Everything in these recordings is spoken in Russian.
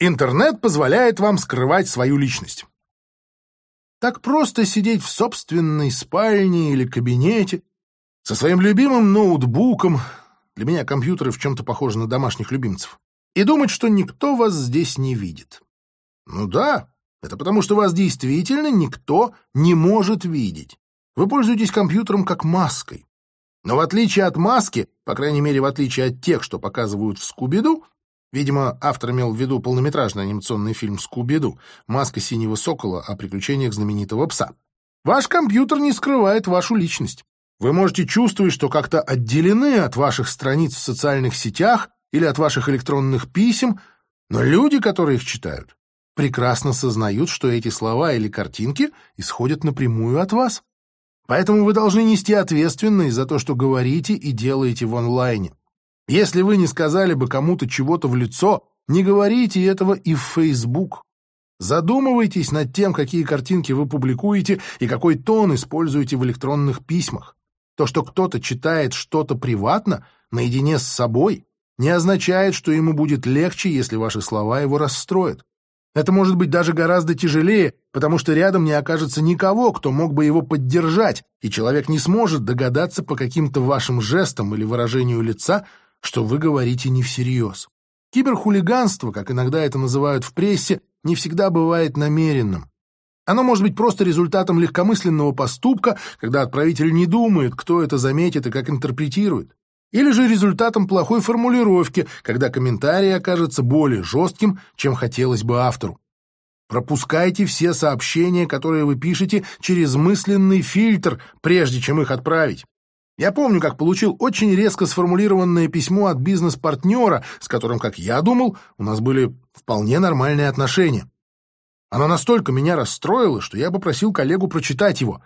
Интернет позволяет вам скрывать свою личность. Так просто сидеть в собственной спальне или кабинете со своим любимым ноутбуком, для меня компьютеры в чем-то похожи на домашних любимцев, и думать, что никто вас здесь не видит. Ну да, это потому что вас действительно никто не может видеть. Вы пользуетесь компьютером как маской. Но в отличие от маски, по крайней мере, в отличие от тех, что показывают в Скуби-Ду, видимо, автор имел в виду полнометражный анимационный фильм «Скуби-Ду», «Маска синего сокола» о приключениях знаменитого пса, ваш компьютер не скрывает вашу личность. Вы можете чувствовать, что как-то отделены от ваших страниц в социальных сетях или от ваших электронных писем, но люди, которые их читают, прекрасно сознают, что эти слова или картинки исходят напрямую от вас. Поэтому вы должны нести ответственность за то, что говорите и делаете в онлайне. Если вы не сказали бы кому-то чего-то в лицо, не говорите этого и в Facebook. Задумывайтесь над тем, какие картинки вы публикуете и какой тон используете в электронных письмах. То, что кто-то читает что-то приватно, наедине с собой, не означает, что ему будет легче, если ваши слова его расстроят. Это может быть даже гораздо тяжелее, потому что рядом не окажется никого, кто мог бы его поддержать, и человек не сможет догадаться по каким-то вашим жестам или выражению лица, что вы говорите не всерьез. Киберхулиганство, как иногда это называют в прессе, не всегда бывает намеренным. Оно может быть просто результатом легкомысленного поступка, когда отправитель не думает, кто это заметит и как интерпретирует или же результатом плохой формулировки, когда комментарий окажется более жестким, чем хотелось бы автору. Пропускайте все сообщения, которые вы пишете, через мысленный фильтр, прежде чем их отправить. Я помню, как получил очень резко сформулированное письмо от бизнес-партнера, с которым, как я думал, у нас были вполне нормальные отношения. Оно настолько меня расстроило, что я попросил коллегу прочитать его.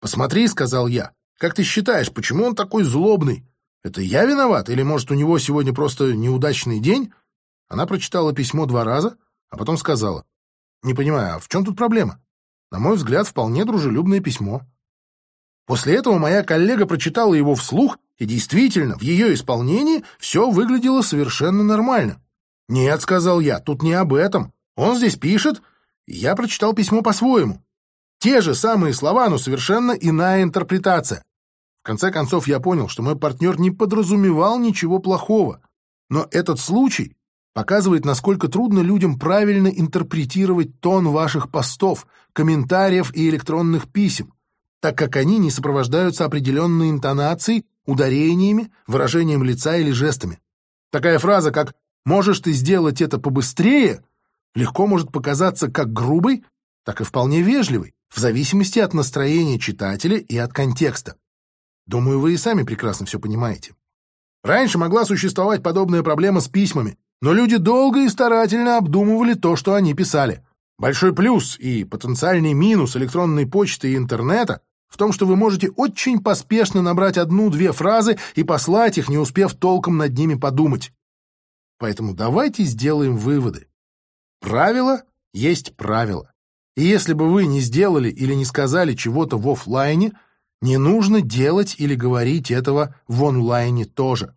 «Посмотри», — сказал я, — «как ты считаешь, почему он такой злобный?» Это я виноват? Или, может, у него сегодня просто неудачный день? Она прочитала письмо два раза, а потом сказала. Не понимаю, а в чем тут проблема? На мой взгляд, вполне дружелюбное письмо. После этого моя коллега прочитала его вслух, и действительно, в ее исполнении все выглядело совершенно нормально. «Нет», — сказал я, — «тут не об этом. Он здесь пишет, я прочитал письмо по-своему. Те же самые слова, но совершенно иная интерпретация конце концов, я понял, что мой партнер не подразумевал ничего плохого. Но этот случай показывает, насколько трудно людям правильно интерпретировать тон ваших постов, комментариев и электронных писем, так как они не сопровождаются определенной интонацией, ударениями, выражением лица или жестами. Такая фраза, как «можешь ты сделать это побыстрее» легко может показаться как грубой, так и вполне вежливой, в зависимости от настроения читателя и от контекста. Думаю, вы и сами прекрасно все понимаете. Раньше могла существовать подобная проблема с письмами, но люди долго и старательно обдумывали то, что они писали. Большой плюс и потенциальный минус электронной почты и интернета в том, что вы можете очень поспешно набрать одну-две фразы и послать их, не успев толком над ними подумать. Поэтому давайте сделаем выводы. Правило есть правило. И если бы вы не сделали или не сказали чего-то в офлайне – не нужно делать или говорить этого в онлайне тоже.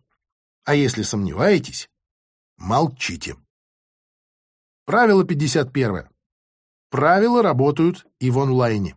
А если сомневаетесь, молчите. Правило 51. Правила работают и в онлайне.